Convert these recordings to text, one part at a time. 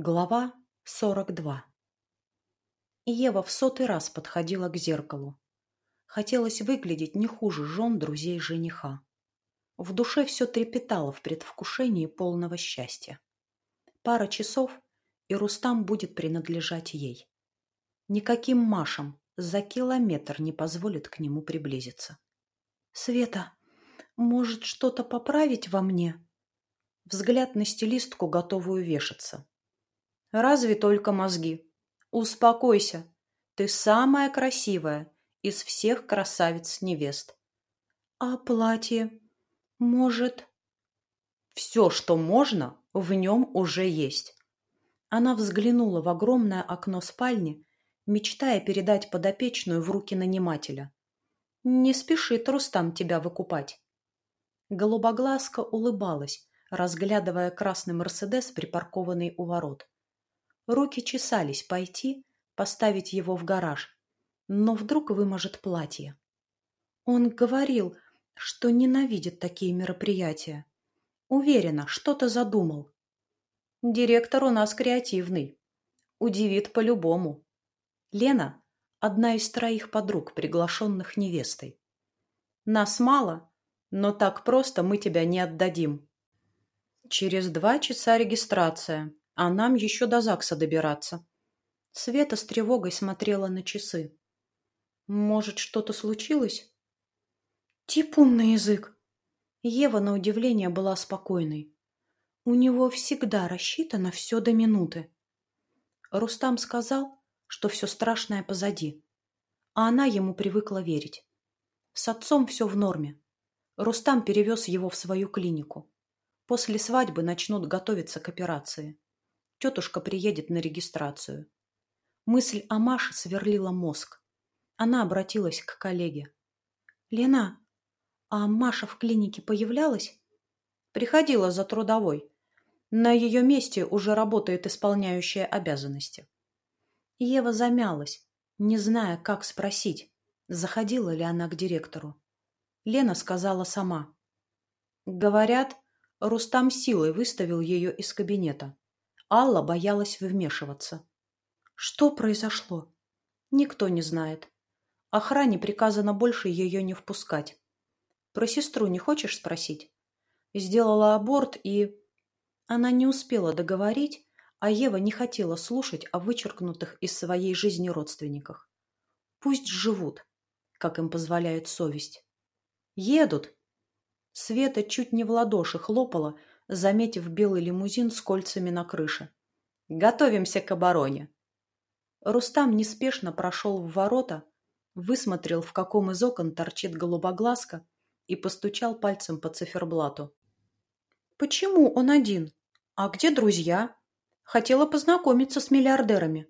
Глава 42 Ева в сотый раз подходила к зеркалу. Хотелось выглядеть не хуже жен друзей жениха. В душе все трепетало в предвкушении полного счастья. Пара часов, и Рустам будет принадлежать ей. Никаким Машам за километр не позволит к нему приблизиться. «Света, может, что-то поправить во мне?» Взгляд на стилистку, готовую вешаться. Разве только мозги. Успокойся. Ты самая красивая из всех красавиц-невест. А платье? Может... Все, что можно, в нем уже есть. Она взглянула в огромное окно спальни, мечтая передать подопечную в руки нанимателя. Не спешит Рустам тебя выкупать. Голубоглазка улыбалась, разглядывая красный «Мерседес», припаркованный у ворот. Руки чесались пойти, поставить его в гараж, но вдруг выможет платье. Он говорил, что ненавидит такие мероприятия. Уверена, что-то задумал. Директор у нас креативный. Удивит по-любому. Лена – одна из троих подруг, приглашенных невестой. Нас мало, но так просто мы тебя не отдадим. Через два часа регистрация, а нам еще до ЗАГСа добираться. Света с тревогой смотрела на часы. Может, что-то случилось? Типун на язык. Ева, на удивление, была спокойной. У него всегда рассчитано все до минуты. Рустам сказал, что все страшное позади, а она ему привыкла верить. С отцом все в норме. Рустам перевез его в свою клинику. После свадьбы начнут готовиться к операции. Тетушка приедет на регистрацию. Мысль о Маше сверлила мозг. Она обратилась к коллеге. «Лена, а Маша в клинике появлялась?» «Приходила за трудовой. На ее месте уже работает исполняющая обязанности». Ева замялась, не зная, как спросить, заходила ли она к директору. Лена сказала сама. Говорят, Рустам силой выставил ее из кабинета. Алла боялась вмешиваться. Что произошло? Никто не знает. Охране приказано больше ее не впускать. Про сестру не хочешь спросить? Сделала аборт и... Она не успела договорить, а Ева не хотела слушать о вычеркнутых из своей жизни родственниках. Пусть живут, как им позволяет совесть. Едут! Света чуть не в ладоши хлопала, заметив белый лимузин с кольцами на крыше. «Готовимся к обороне!» Рустам неспешно прошел в ворота, высмотрел, в каком из окон торчит голубоглазка, и постучал пальцем по циферблату. «Почему он один? А где друзья?» Хотела познакомиться с миллиардерами.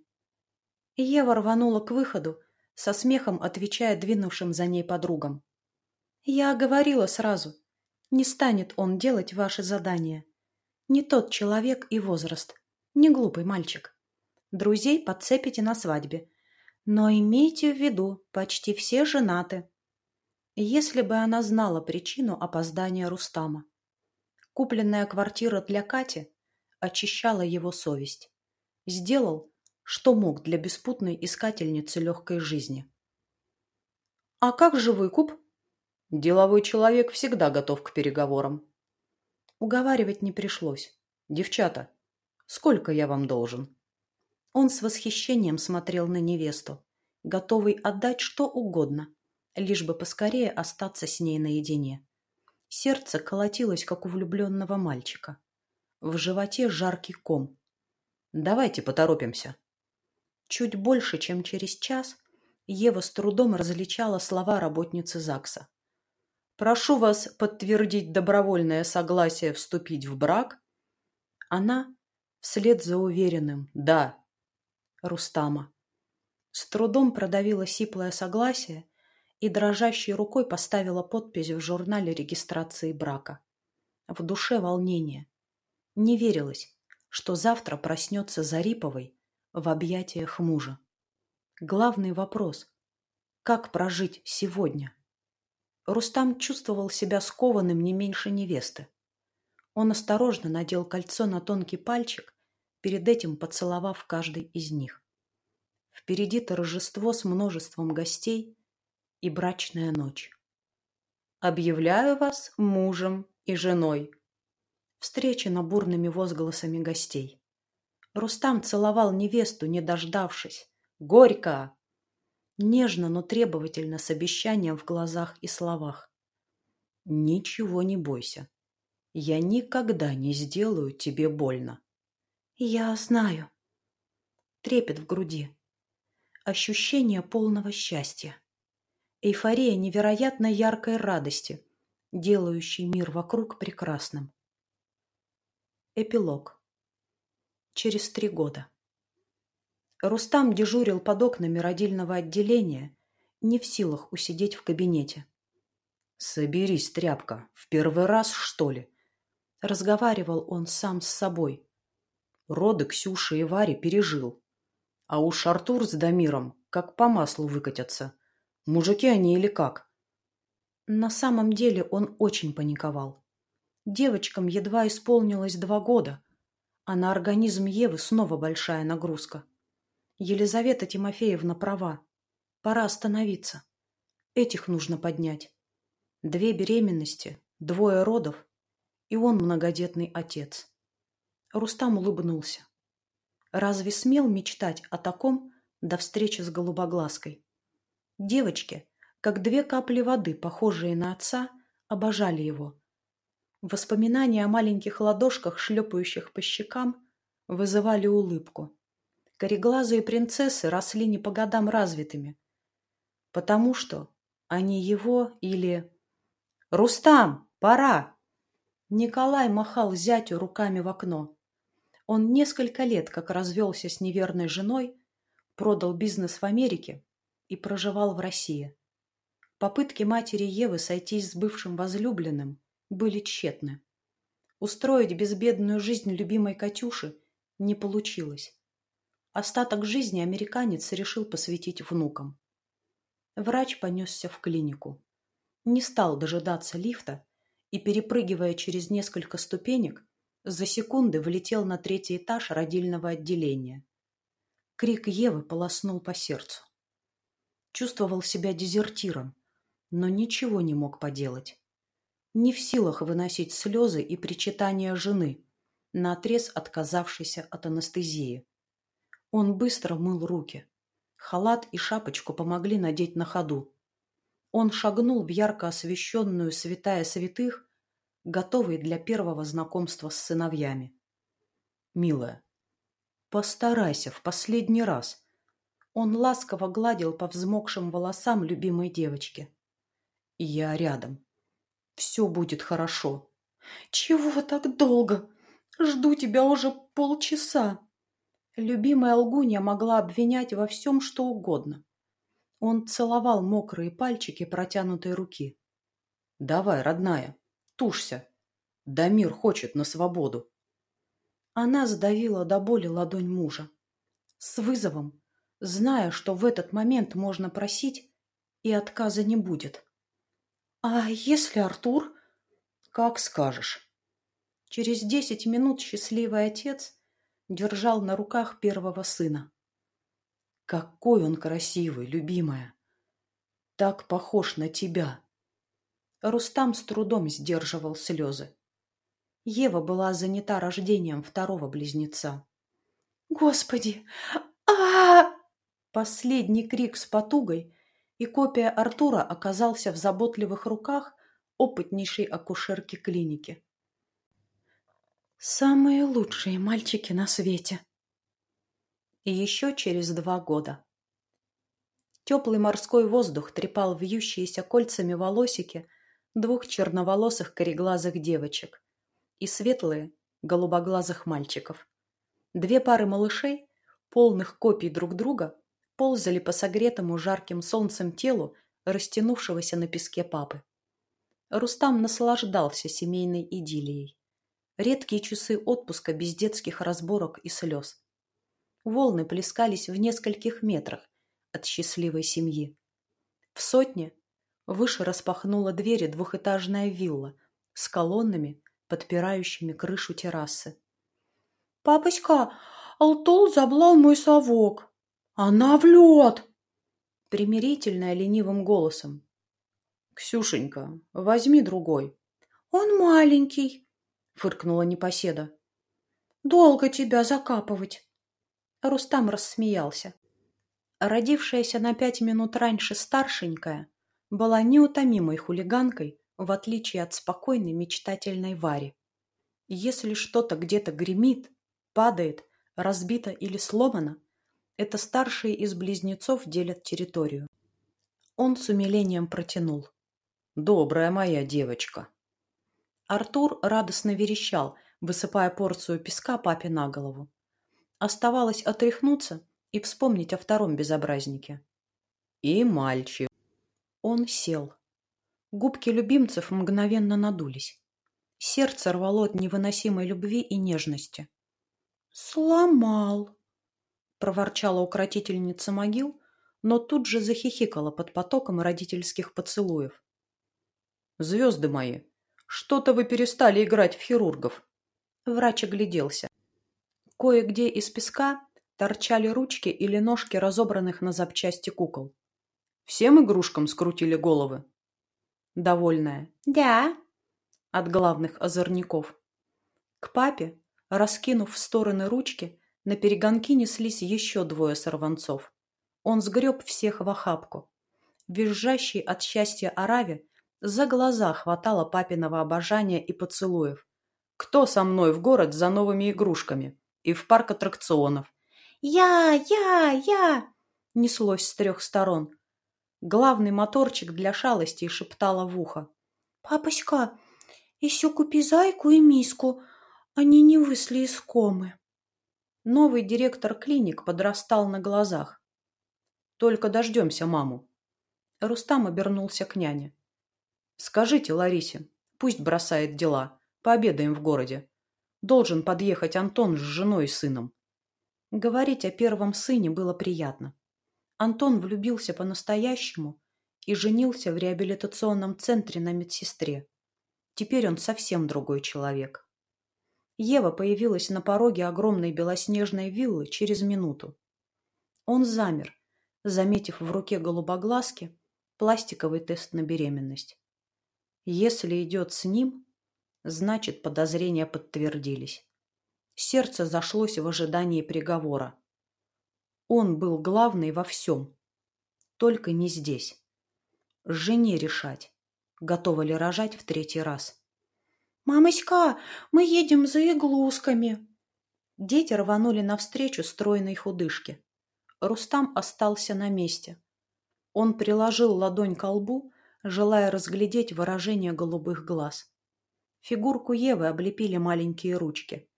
Ева рванула к выходу, со смехом отвечая двинувшим за ней подругам. «Я говорила сразу. Не станет он делать ваши задания. Не тот человек и возраст. Не глупый мальчик. Друзей подцепите на свадьбе. Но имейте в виду, почти все женаты. Если бы она знала причину опоздания Рустама. Купленная квартира для Кати очищала его совесть. Сделал, что мог для беспутной искательницы легкой жизни. «А как же выкуп?» Деловой человек всегда готов к переговорам. Уговаривать не пришлось. Девчата, сколько я вам должен? Он с восхищением смотрел на невесту, готовый отдать что угодно, лишь бы поскорее остаться с ней наедине. Сердце колотилось, как у влюбленного мальчика. В животе жаркий ком. «Давайте поторопимся». Чуть больше, чем через час, Ева с трудом различала слова работницы ЗАГСа. Прошу вас подтвердить добровольное согласие вступить в брак. Она вслед за уверенным «да» Рустама. С трудом продавила сиплое согласие и дрожащей рукой поставила подпись в журнале регистрации брака. В душе волнение. Не верилось, что завтра проснется Зариповой в объятиях мужа. Главный вопрос – как прожить сегодня? Рустам чувствовал себя скованным не меньше невесты. Он осторожно надел кольцо на тонкий пальчик, перед этим поцеловав каждый из них. Впереди торжество с множеством гостей и брачная ночь. «Объявляю вас мужем и женой», встречена бурными возгласами гостей. Рустам целовал невесту, не дождавшись. «Горько!» Нежно, но требовательно, с обещанием в глазах и словах. «Ничего не бойся. Я никогда не сделаю тебе больно». «Я знаю». Трепет в груди. Ощущение полного счастья. Эйфория невероятно яркой радости, делающей мир вокруг прекрасным. Эпилог. Через три года. Рустам дежурил под окнами родильного отделения, не в силах усидеть в кабинете. «Соберись, тряпка, в первый раз, что ли?» Разговаривал он сам с собой. Роды Ксюши и Вари пережил. А уж Артур с Дамиром как по маслу выкатятся. Мужики они или как? На самом деле он очень паниковал. Девочкам едва исполнилось два года, а на организм Евы снова большая нагрузка. Елизавета Тимофеевна права. Пора остановиться. Этих нужно поднять. Две беременности, двое родов, и он многодетный отец. Рустам улыбнулся. Разве смел мечтать о таком до встречи с голубоглазкой? Девочки, как две капли воды, похожие на отца, обожали его Воспоминания о маленьких ладошках, шлепающих по щекам, вызывали улыбку. Кореглазые принцессы росли не по годам развитыми, потому что они его или... «Рустам, пора!» Николай махал зятю руками в окно. Он несколько лет как развелся с неверной женой, продал бизнес в Америке и проживал в России. Попытки матери Евы сойтись с бывшим возлюбленным были тщетны. Устроить безбедную жизнь любимой Катюши не получилось. Остаток жизни американец решил посвятить внукам. Врач понесся в клинику. Не стал дожидаться лифта и, перепрыгивая через несколько ступенек, за секунды влетел на третий этаж родильного отделения. Крик Евы полоснул по сердцу. Чувствовал себя дезертиром, но ничего не мог поделать не в силах выносить слезы и причитания жены, наотрез отказавшейся от анестезии. Он быстро мыл руки. Халат и шапочку помогли надеть на ходу. Он шагнул в ярко освещенную святая святых, готовый для первого знакомства с сыновьями. «Милая, постарайся в последний раз». Он ласково гладил по взмокшим волосам любимой девочки. «Я рядом. Все будет хорошо. Чего так долго? Жду тебя уже полчаса. Любимая лгунья могла обвинять во всем, что угодно. Он целовал мокрые пальчики протянутой руки. «Давай, родная, тушься. Дамир хочет на свободу». Она сдавила до боли ладонь мужа. С вызовом, зная, что в этот момент можно просить, и отказа не будет. «А если Артур?» «Как скажешь». Через десять минут счастливый отец держал на руках первого сына. «Какой он красивый, любимая! Так похож на тебя!» Рустам с трудом сдерживал слезы. Ева была занята рождением второго близнеца. «Господи! а, Последний крик с потугой и копия Артура оказался в заботливых руках опытнейшей акушерки клиники. Самые лучшие мальчики на свете. И еще через два года. Теплый морской воздух трепал вьющиеся кольцами волосики двух черноволосых кореглазых девочек и светлые голубоглазых мальчиков. Две пары малышей, полных копий друг друга, ползали по согретому жарким солнцем телу растянувшегося на песке папы. Рустам наслаждался семейной идиллией. Редкие часы отпуска без детских разборок и слез. Волны плескались в нескольких метрах от счастливой семьи. В сотне выше распахнула двери двухэтажная вилла с колоннами, подпирающими крышу террасы. «Папочка, Алтол заблал мой совок. Она в лед!» Примирительная ленивым голосом. «Ксюшенька, возьми другой». «Он маленький», — фыркнула непоседа. «Долго тебя закапывать». Рустам рассмеялся. Родившаяся на пять минут раньше старшенькая была неутомимой хулиганкой, в отличие от спокойной мечтательной Вари. Если что-то где-то гремит, падает, разбито или сломано, это старшие из близнецов делят территорию. Он с умилением протянул. «Добрая моя девочка!» Артур радостно верещал, высыпая порцию песка папе на голову. Оставалось отряхнуться и вспомнить о втором безобразнике. И мальчик. Он сел. Губки любимцев мгновенно надулись. Сердце рвало от невыносимой любви и нежности. «Сломал!» — проворчала укротительница могил, но тут же захихикала под потоком родительских поцелуев. «Звезды мои, что-то вы перестали играть в хирургов!» Врач огляделся. Кое-где из песка торчали ручки или ножки разобранных на запчасти кукол. Всем игрушкам скрутили головы? Довольная. Да. От главных озорников. К папе, раскинув в стороны ручки, на перегонки неслись еще двое сорванцов. Он сгреб всех в охапку. Визжащий от счастья Араве за глаза хватало папиного обожания и поцелуев. «Кто со мной в город за новыми игрушками?» «И в парк аттракционов?» «Я! Я! Я!» неслось с трех сторон. Главный моторчик для шалостей шептала в ухо. «Папочка, еще купи зайку и миску. Они не высли из комы». Новый директор клиник подрастал на глазах. «Только дождемся маму». Рустам обернулся к няне. «Скажите Ларисе, пусть бросает дела. Пообедаем в городе. Должен подъехать Антон с женой и сыном. Говорить о первом сыне было приятно. Антон влюбился по-настоящему и женился в реабилитационном центре на медсестре. Теперь он совсем другой человек. Ева появилась на пороге огромной белоснежной виллы через минуту. Он замер, заметив в руке голубоглазки пластиковый тест на беременность. Если идет с ним, значит подозрения подтвердились. Сердце зашлось в ожидании приговора. Он был главный во всем. Только не здесь. Жене решать, готова ли рожать в третий раз. «Мамоська, мы едем за иглусками!» Дети рванули навстречу стройной худышке. Рустам остался на месте. Он приложил ладонь к лбу, желая разглядеть выражение голубых глаз. Фигурку Евы облепили маленькие ручки.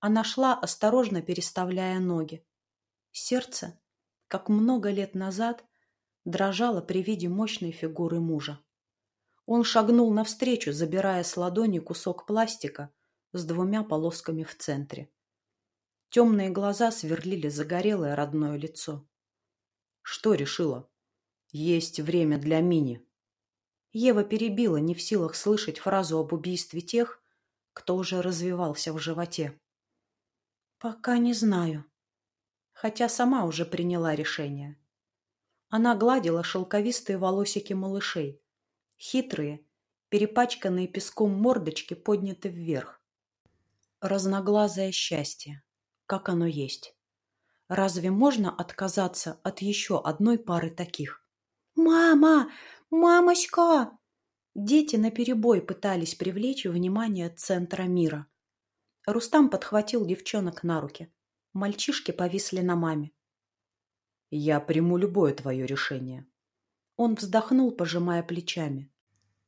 Она шла, осторожно переставляя ноги. Сердце, как много лет назад, дрожало при виде мощной фигуры мужа. Он шагнул навстречу, забирая с ладони кусок пластика с двумя полосками в центре. Темные глаза сверлили загорелое родное лицо. Что решила? Есть время для мини. Ева перебила, не в силах слышать фразу об убийстве тех, кто уже развивался в животе. Пока не знаю. Хотя сама уже приняла решение. Она гладила шелковистые волосики малышей. Хитрые, перепачканные песком мордочки подняты вверх. Разноглазое счастье. Как оно есть. Разве можно отказаться от еще одной пары таких? «Мама! Мамочка!» Дети наперебой пытались привлечь внимание центра мира. Рустам подхватил девчонок на руки. Мальчишки повисли на маме. «Я приму любое твое решение». Он вздохнул, пожимая плечами.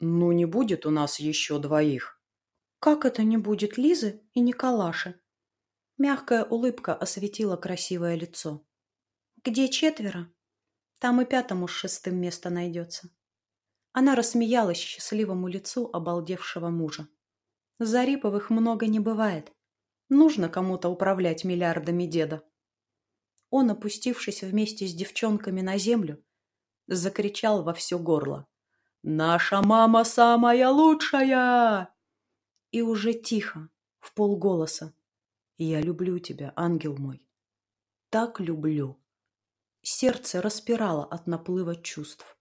«Ну, не будет у нас еще двоих». «Как это не будет Лизы и Николаши?» Мягкая улыбка осветила красивое лицо. «Где четверо? Там и пятому с шестым место найдется». Она рассмеялась счастливому лицу обалдевшего мужа. Зариповых много не бывает. Нужно кому-то управлять миллиардами деда. Он, опустившись вместе с девчонками на землю, закричал во все горло. «Наша мама самая лучшая!» И уже тихо, в полголоса. Я люблю тебя, ангел мой. Так люблю. Сердце распирало от наплыва чувств.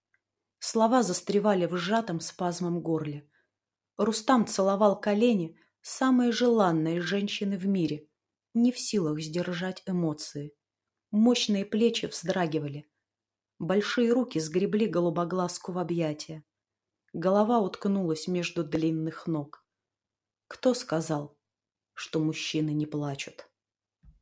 Слова застревали в сжатом спазмом горле. Рустам целовал колени самой желанной женщины в мире, не в силах сдержать эмоции. Мощные плечи вздрагивали. Большие руки сгребли голубоглазку в объятия. Голова уткнулась между длинных ног. Кто сказал, что мужчины не плачут?